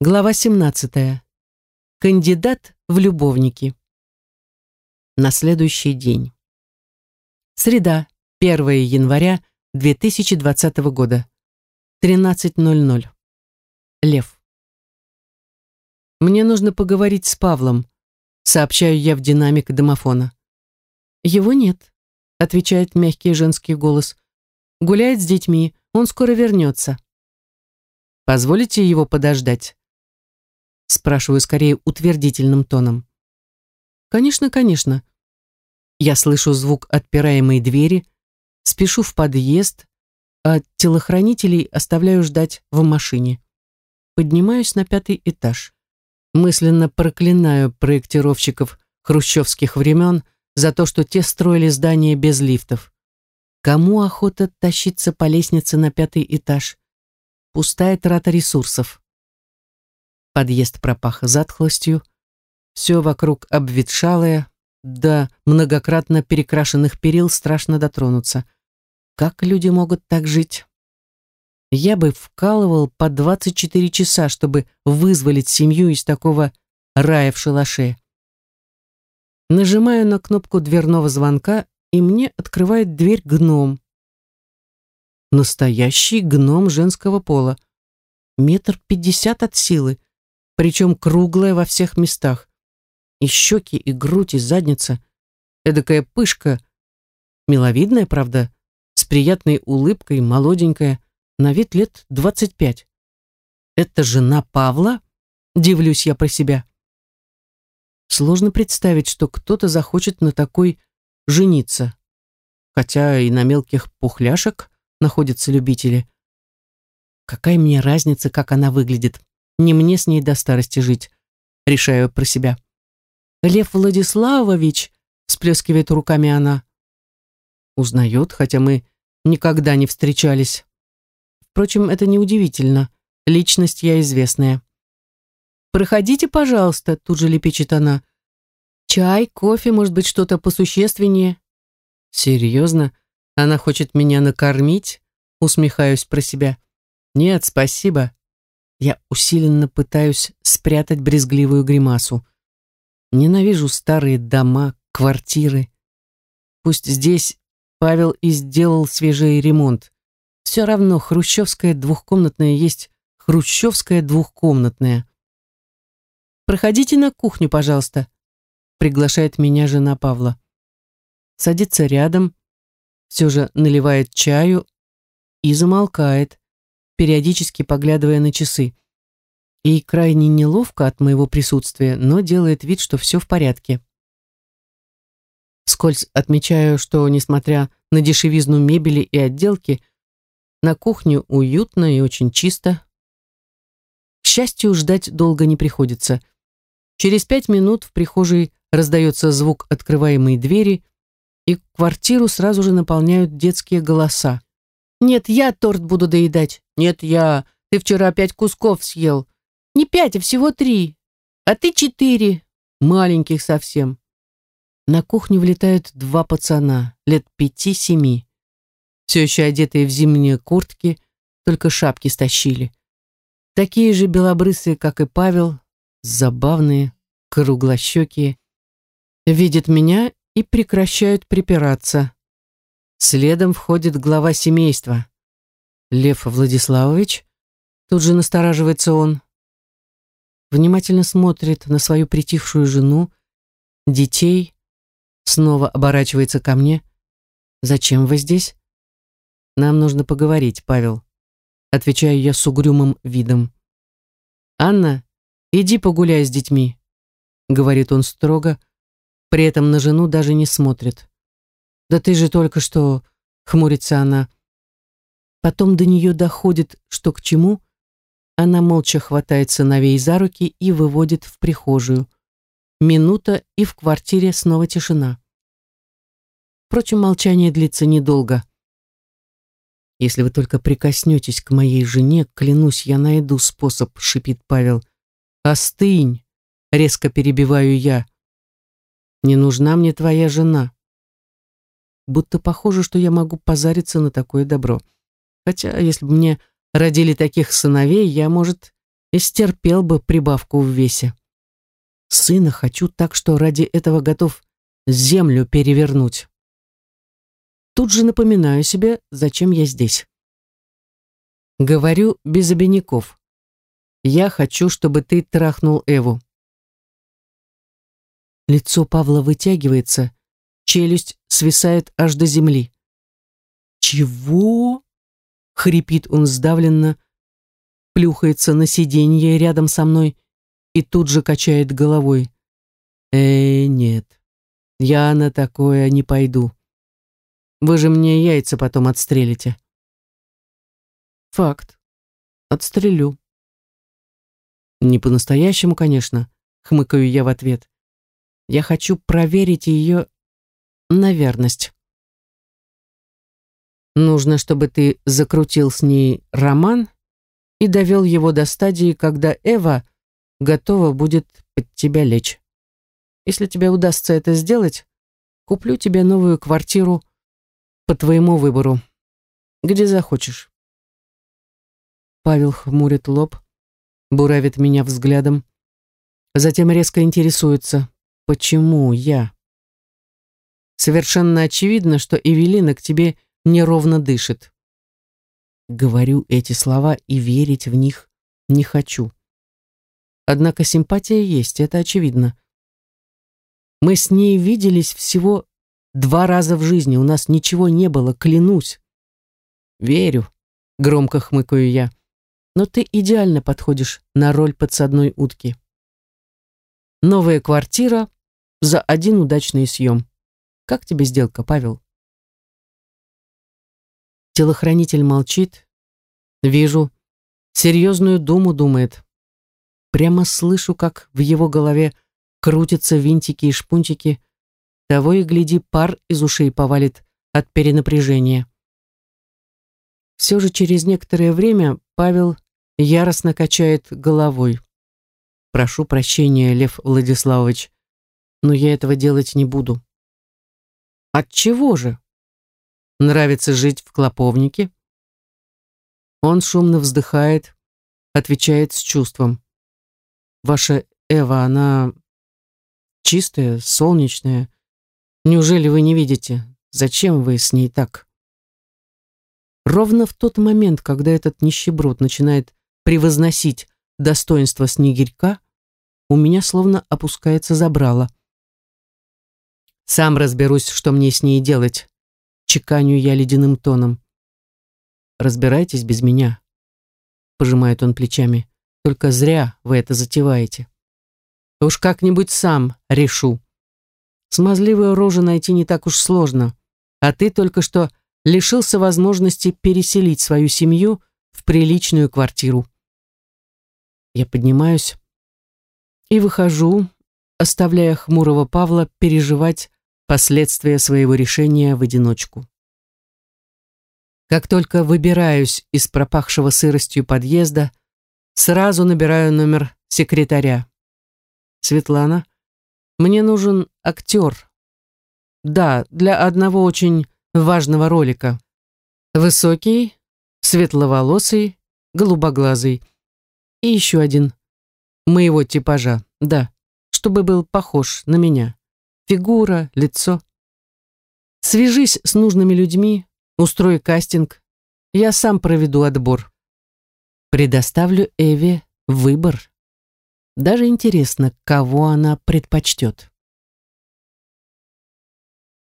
Глава 17. Кандидат в любовники. На следующий день. Среда, 1 января 2020 года. 13.00. Лев. Мне нужно поговорить с Павлом, сообщаю я в динамик домофона. Его нет, отвечает мягкий женский голос. Гуляет с детьми, он скоро вернется. Позволите его подождать? Спрашиваю скорее утвердительным тоном. Конечно, конечно. Я слышу звук отпираемой двери, спешу в подъезд, а телохранителей оставляю ждать в машине. Поднимаюсь на пятый этаж. Мысленно проклинаю проектировщиков хрущевских времен за то, что те строили здания без лифтов. Кому охота тащиться по лестнице на пятый этаж? Пустая трата ресурсов. Подъезд пропах затхлостью. Все вокруг обветшалое, до многократно перекрашенных перил страшно дотронуться. Как люди могут так жить? Я бы вкалывал по 24 часа, чтобы вызволить семью из такого рая в шалаше. Нажимаю на кнопку дверного звонка, и мне открывает дверь гном. Настоящий гном женского пола. Метр пятьдесят от силы причем круглая во всех местах. И щеки, и грудь, и задница. Эдакая пышка, миловидная, правда, с приятной улыбкой, молоденькая, на вид лет двадцать пять. Это жена Павла? Дивлюсь я про себя. Сложно представить, что кто-то захочет на такой жениться. Хотя и на мелких пухляшек находятся любители. Какая мне разница, как она выглядит? Не мне с ней до старости жить, решаю про себя. Лев Владиславович, всплескивает руками она. Узнает, хотя мы никогда не встречались. Впрочем, это неудивительно. Личность я известная. «Проходите, пожалуйста», — тут же лепечет она. «Чай, кофе, может быть, что-то посущественнее?» «Серьезно? Она хочет меня накормить?» Усмехаюсь про себя. «Нет, спасибо. Я усиленно пытаюсь спрятать брезгливую гримасу. Ненавижу старые дома, квартиры. Пусть здесь Павел и сделал свежий ремонт. Все равно хрущевская двухкомнатная есть хрущевская двухкомнатная. «Проходите на кухню, пожалуйста», — приглашает меня жена Павла. Садится рядом, все же наливает чаю и замолкает, периодически поглядывая на часы. И крайне неловко от моего присутствия, но делает вид, что все в порядке. Скользь отмечаю, что, несмотря на дешевизну мебели и отделки, на кухне уютно и очень чисто. К счастью, ждать долго не приходится. Через пять минут в прихожей раздается звук открываемой двери, и квартиру сразу же наполняют детские голоса. «Нет, я торт буду доедать. Нет, я. Ты вчера пять кусков съел. Не пять, а всего три. А ты четыре. Маленьких совсем». На кухню влетают два пацана, лет пяти-семи. Все еще одетые в зимние куртки, только шапки стащили. Такие же белобрысые, как и Павел, забавные, круглощекие. Видят меня и прекращают припираться. Следом входит глава семейства. Лев Владиславович. Тут же настораживается он. Внимательно смотрит на свою притихшую жену, детей. Снова оборачивается ко мне. «Зачем вы здесь?» «Нам нужно поговорить, Павел», — отвечаю я с угрюмым видом. «Анна, иди погуляй с детьми», — говорит он строго, при этом на жену даже не смотрит. «Да ты же только что...» — хмурится она. Потом до нее доходит, что к чему. Она молча хватает сыновей за руки и выводит в прихожую. Минута, и в квартире снова тишина. Впрочем, молчание длится недолго. «Если вы только прикоснетесь к моей жене, клянусь, я найду способ», — шипит Павел. «Остынь!» — резко перебиваю я. «Не нужна мне твоя жена будто похоже, что я могу позариться на такое добро. Хотя, если бы мне родили таких сыновей, я, может, и стерпел бы прибавку в весе. Сына хочу так, что ради этого готов землю перевернуть. Тут же напоминаю себе, зачем я здесь. Говорю без обиняков. Я хочу, чтобы ты трахнул Эву. Лицо Павла вытягивается, челюсть свисает аж до земли. «Чего?» — хрипит он сдавленно, плюхается на сиденье рядом со мной и тут же качает головой. «Э, нет, я на такое не пойду. Вы же мне яйца потом отстрелите». «Факт. Отстрелю». «Не по-настоящему, конечно», — хмыкаю я в ответ. Я хочу проверить ее на верность. Нужно, чтобы ты закрутил с ней роман и довел его до стадии, когда Эва готова будет под тебя лечь. Если тебе удастся это сделать, куплю тебе новую квартиру по твоему выбору, где захочешь. Павел хмурит лоб, буравит меня взглядом, затем резко интересуется, Почему я? Совершенно очевидно, что Эвелина к тебе неровно дышит. Говорю эти слова и верить в них не хочу. Однако симпатия есть, это очевидно. Мы с ней виделись всего два раза в жизни, у нас ничего не было, клянусь. Верю, громко хмыкаю я, но ты идеально подходишь на роль подсадной утки. Новая квартира за один удачный съем. Как тебе сделка, Павел? Телохранитель молчит. Вижу. Серьезную думу думает. Прямо слышу, как в его голове крутятся винтики и шпунтики. Того и гляди, пар из ушей повалит от перенапряжения. Все же через некоторое время Павел яростно качает головой. «Прошу прощения, Лев Владиславович, но я этого делать не буду. От чего же? Нравится жить в клоповнике? Он шумно вздыхает, отвечает с чувством. Ваша Эва, она чистая, солнечная. Неужели вы не видите? Зачем вы с ней так? Ровно в тот момент, когда этот нищеброд начинает превозносить достоинство снегирька, у меня словно опускается забрало. Сам разберусь, что мне с ней делать. Чеканю я ледяным тоном. Разбирайтесь без меня. Пожимает он плечами. Только зря вы это затеваете. Уж как-нибудь сам решу. Смазливую рожу найти не так уж сложно. А ты только что лишился возможности переселить свою семью в приличную квартиру. Я поднимаюсь и выхожу, оставляя хмурого Павла переживать последствия своего решения в одиночку. Как только выбираюсь из пропахшего сыростью подъезда, сразу набираю номер секретаря. Светлана, мне нужен актер. Да, для одного очень важного ролика. Высокий, светловолосый, голубоглазый. И еще один. Моего типажа, да, чтобы был похож на меня фигура, лицо. Свяжись с нужными людьми, устрой кастинг. Я сам проведу отбор. Предоставлю Эве выбор. Даже интересно, кого она предпочтет.